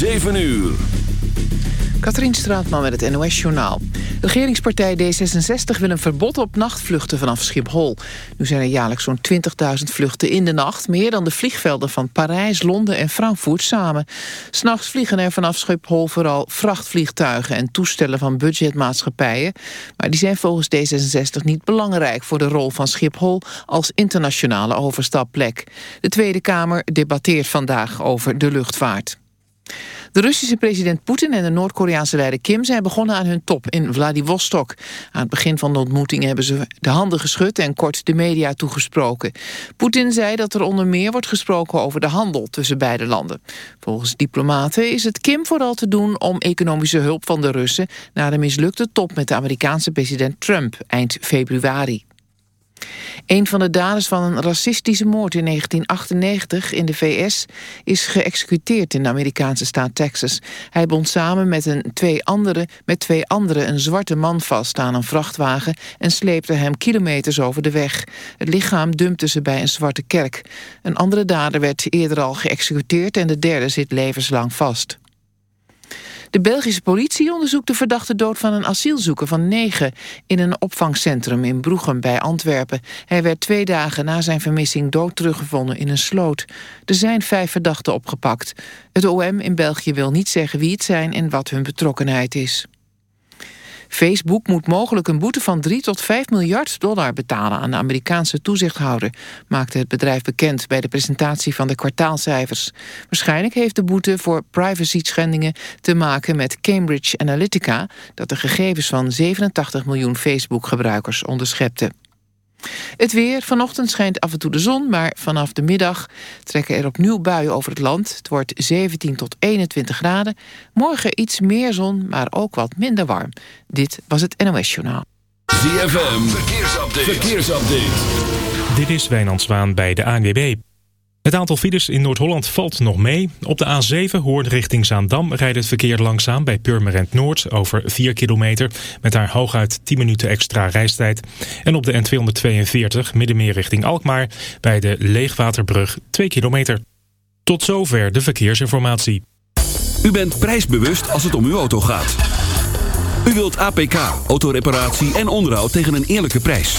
7 uur. Katrien Straatman met het NOS-journaal. Regeringspartij D66 wil een verbod op nachtvluchten vanaf Schiphol. Nu zijn er jaarlijks zo'n 20.000 vluchten in de nacht... meer dan de vliegvelden van Parijs, Londen en Frankfurt samen. S'nachts vliegen er vanaf Schiphol vooral vrachtvliegtuigen... en toestellen van budgetmaatschappijen. Maar die zijn volgens D66 niet belangrijk... voor de rol van Schiphol als internationale overstapplek. De Tweede Kamer debatteert vandaag over de luchtvaart. De Russische president Poetin en de Noord-Koreaanse leider Kim zijn begonnen aan hun top in Vladivostok. Aan het begin van de ontmoeting hebben ze de handen geschud en kort de media toegesproken. Poetin zei dat er onder meer wordt gesproken over de handel tussen beide landen. Volgens diplomaten is het Kim vooral te doen om economische hulp van de Russen na de mislukte top met de Amerikaanse president Trump eind februari. Een van de daders van een racistische moord in 1998 in de VS is geëxecuteerd in de Amerikaanse staat Texas. Hij bond samen met, een, twee, andere, met twee anderen een zwarte man vast aan een vrachtwagen en sleepte hem kilometers over de weg. Het lichaam dumpte ze bij een zwarte kerk. Een andere dader werd eerder al geëxecuteerd en de derde zit levenslang vast. De Belgische politie onderzoekt de verdachte dood van een asielzoeker van negen... in een opvangcentrum in Broegem bij Antwerpen. Hij werd twee dagen na zijn vermissing dood teruggevonden in een sloot. Er zijn vijf verdachten opgepakt. Het OM in België wil niet zeggen wie het zijn en wat hun betrokkenheid is. Facebook moet mogelijk een boete van 3 tot 5 miljard dollar betalen aan de Amerikaanse toezichthouder, maakte het bedrijf bekend bij de presentatie van de kwartaalcijfers. Waarschijnlijk heeft de boete voor privacy-schendingen te maken met Cambridge Analytica, dat de gegevens van 87 miljoen Facebook-gebruikers onderschepte. Het weer. Vanochtend schijnt af en toe de zon, maar vanaf de middag trekken er opnieuw buien over het land. Het wordt 17 tot 21 graden. Morgen iets meer zon, maar ook wat minder warm. Dit was het NOS Journaal. ZFM. Verkeersupdate. Verkeersupdate. Dit is Wijnand Zwaan bij de ANWB. Het aantal files in Noord-Holland valt nog mee. Op de A7 Hoorn richting Zaandam rijdt het verkeer langzaam bij Purmerend Noord over 4 kilometer. Met daar hooguit 10 minuten extra reistijd. En op de N242 Middenmeer richting Alkmaar bij de Leegwaterbrug 2 kilometer. Tot zover de verkeersinformatie. U bent prijsbewust als het om uw auto gaat. U wilt APK, autoreparatie en onderhoud tegen een eerlijke prijs.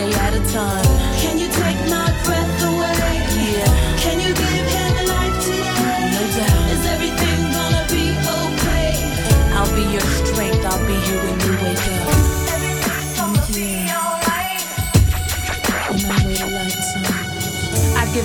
Day at a time.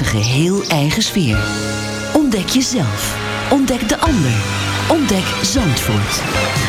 een geheel eigen sfeer. Ontdek jezelf. Ontdek de ander. Ontdek Zandvoort.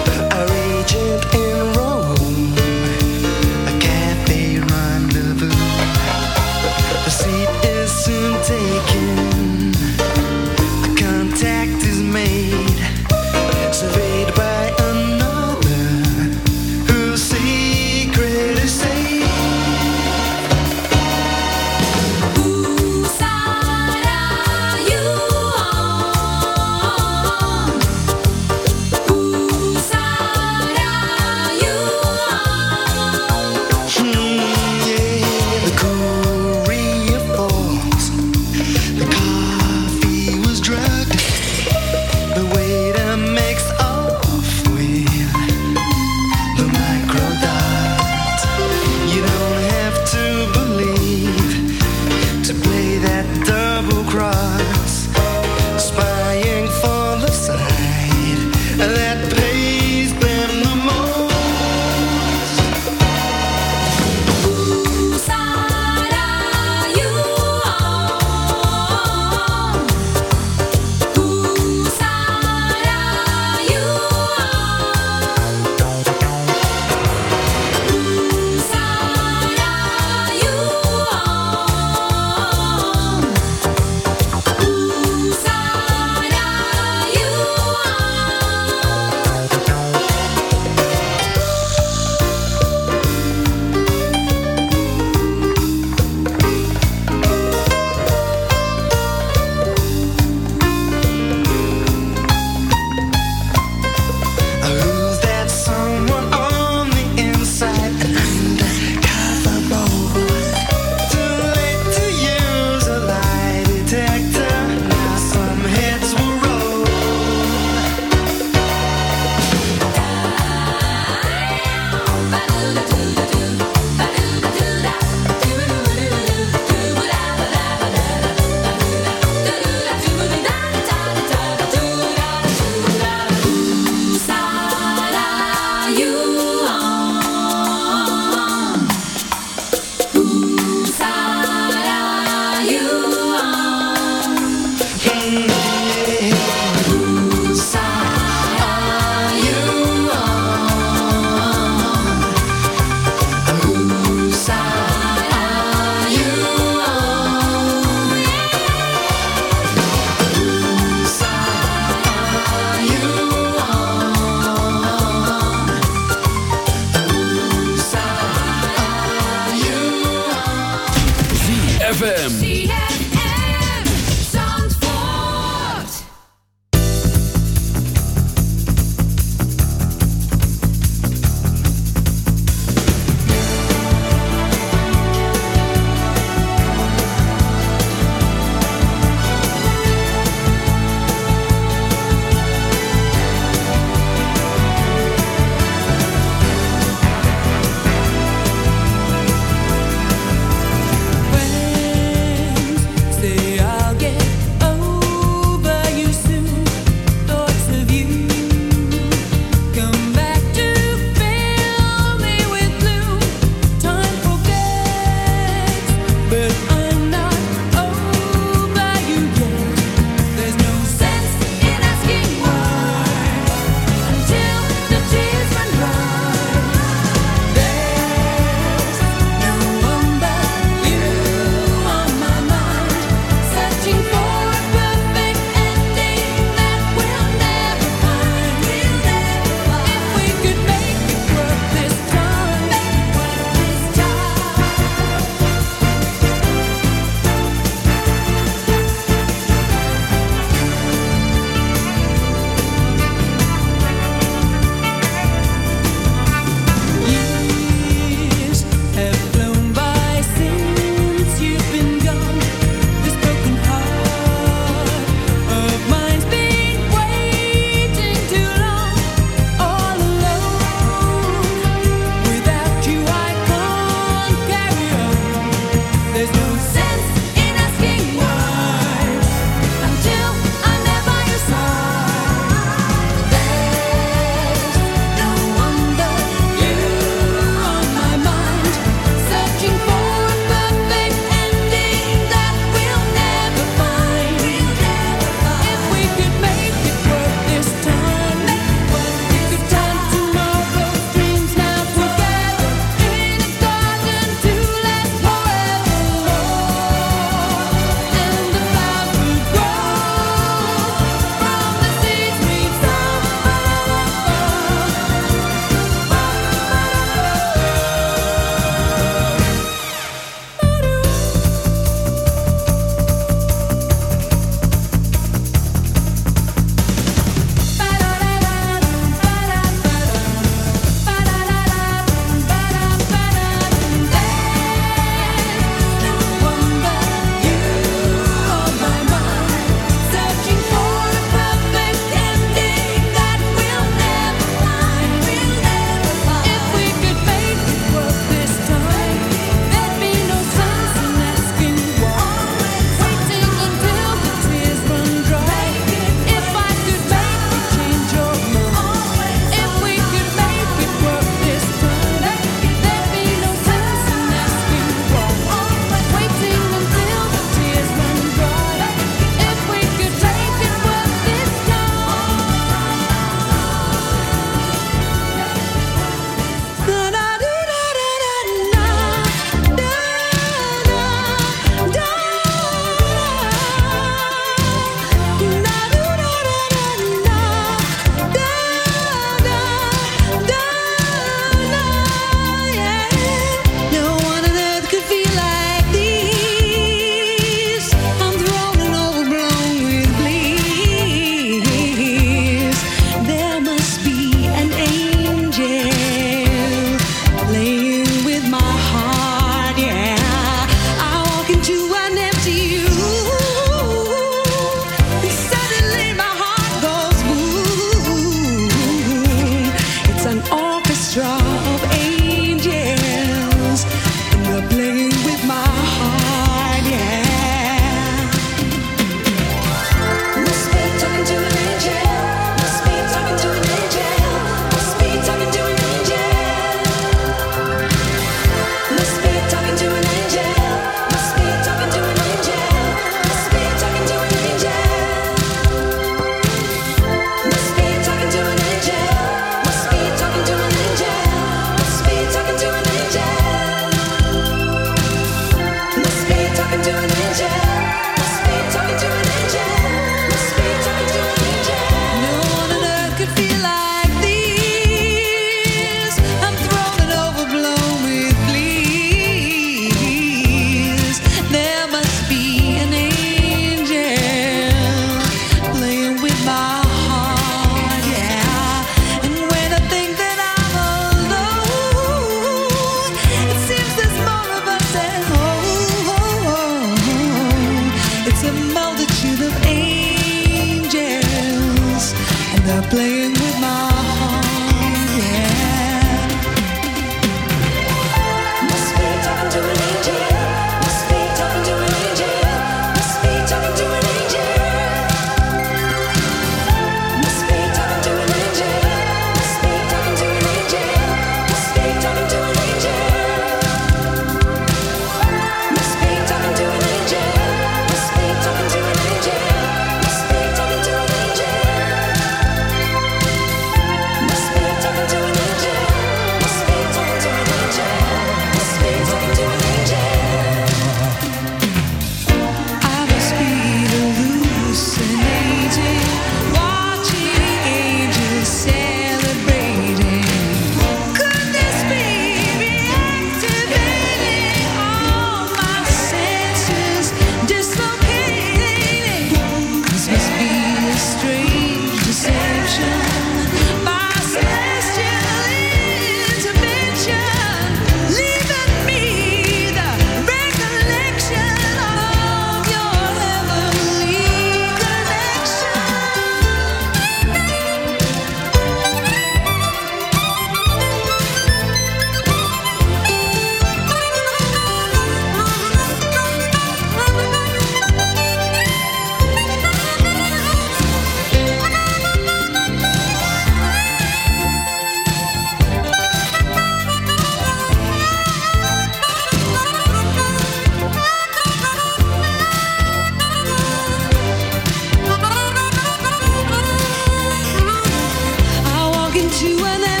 you and then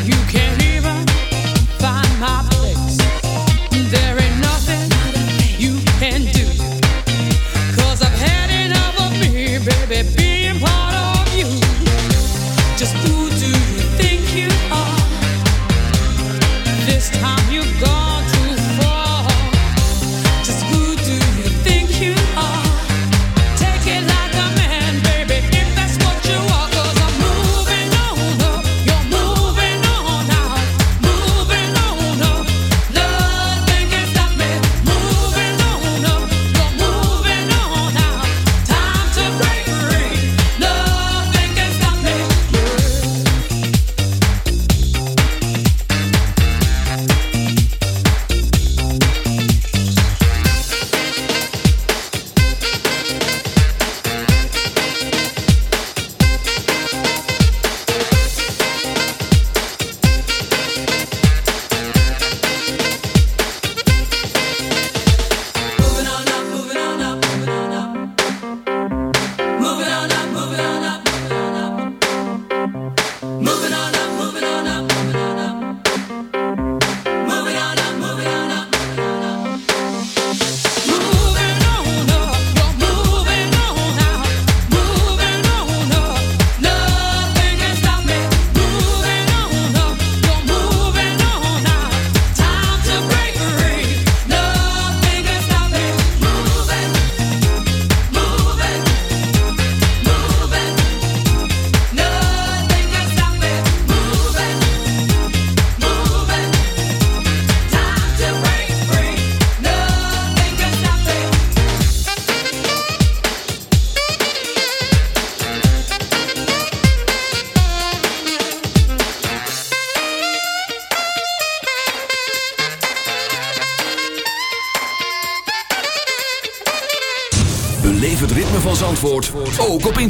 you can't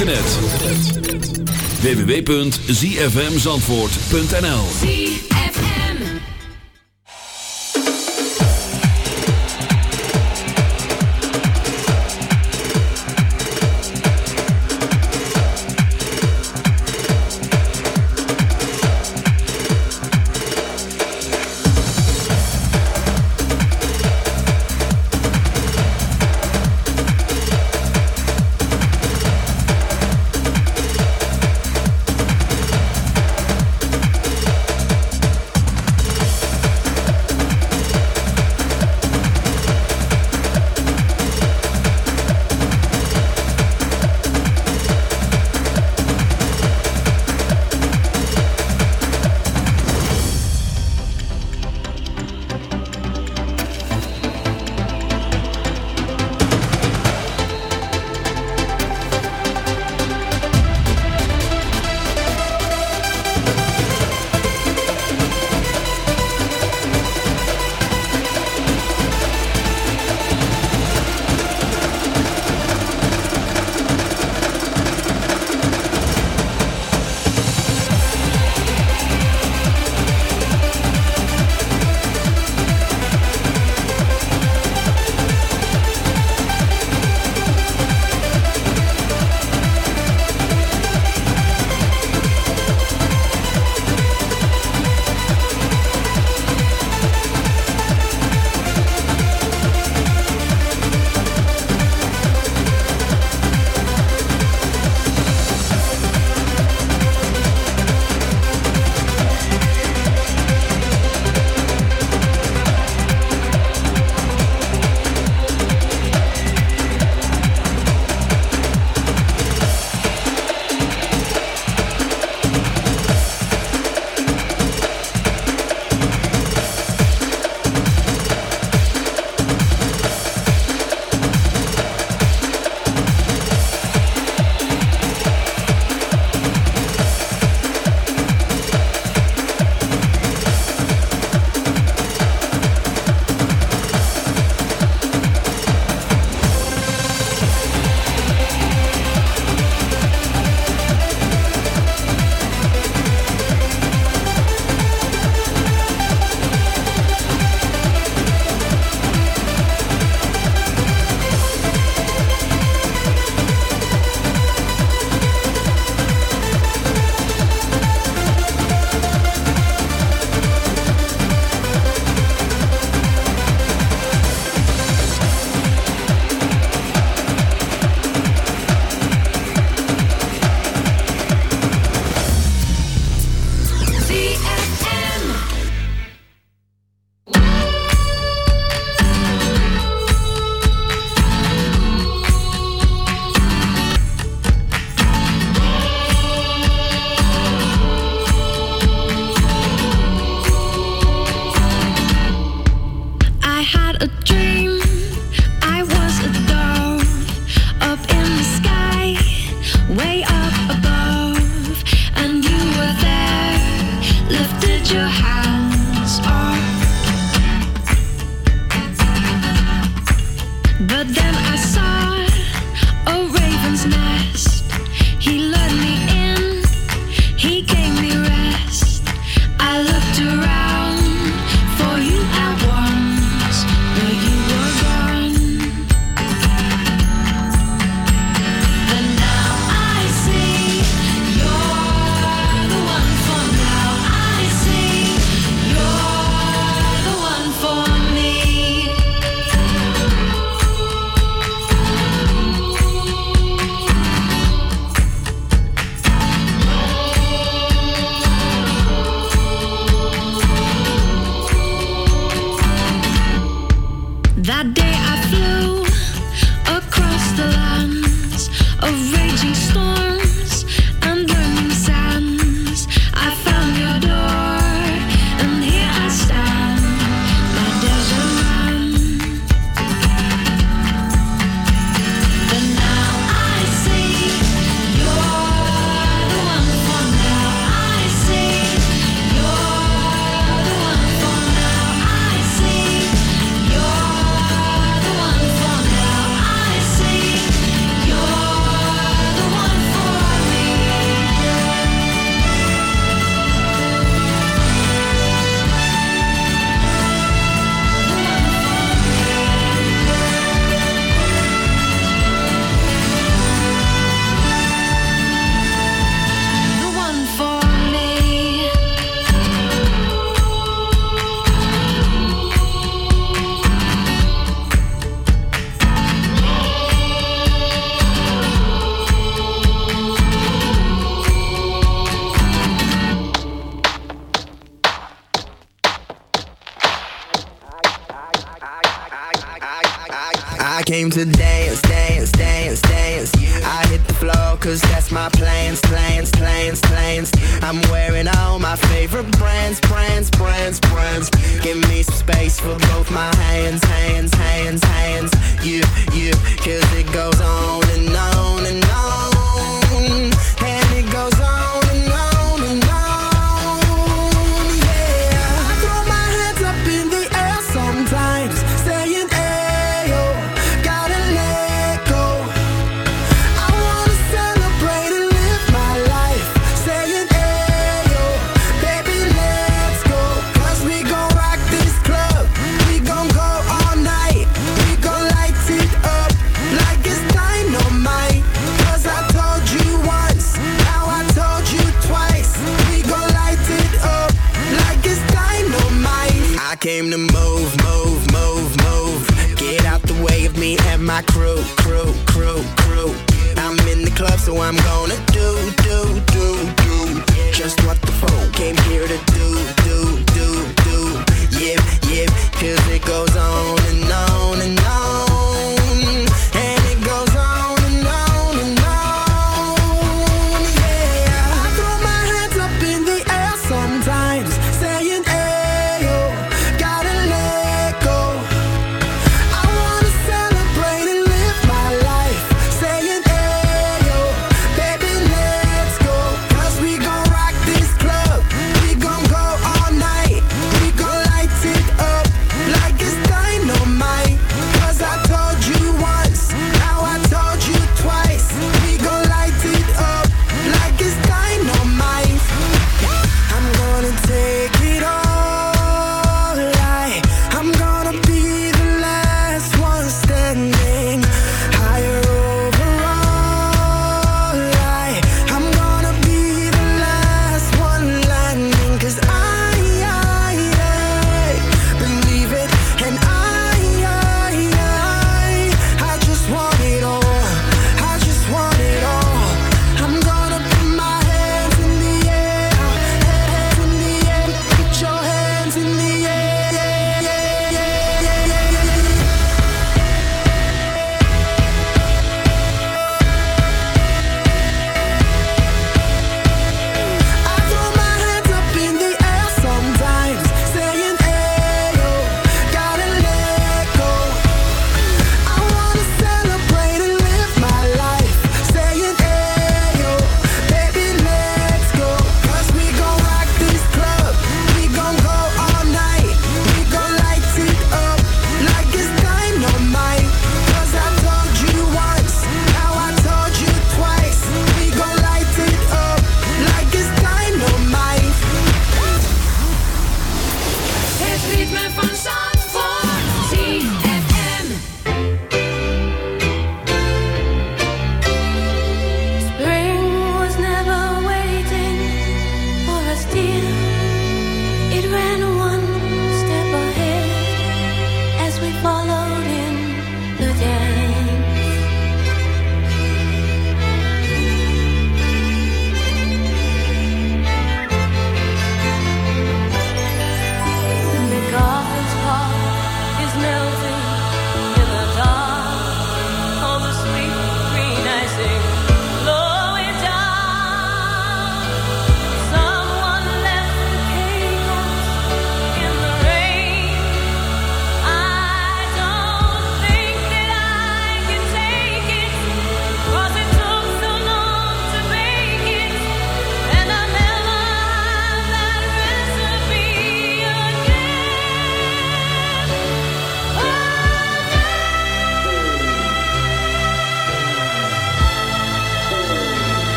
internet.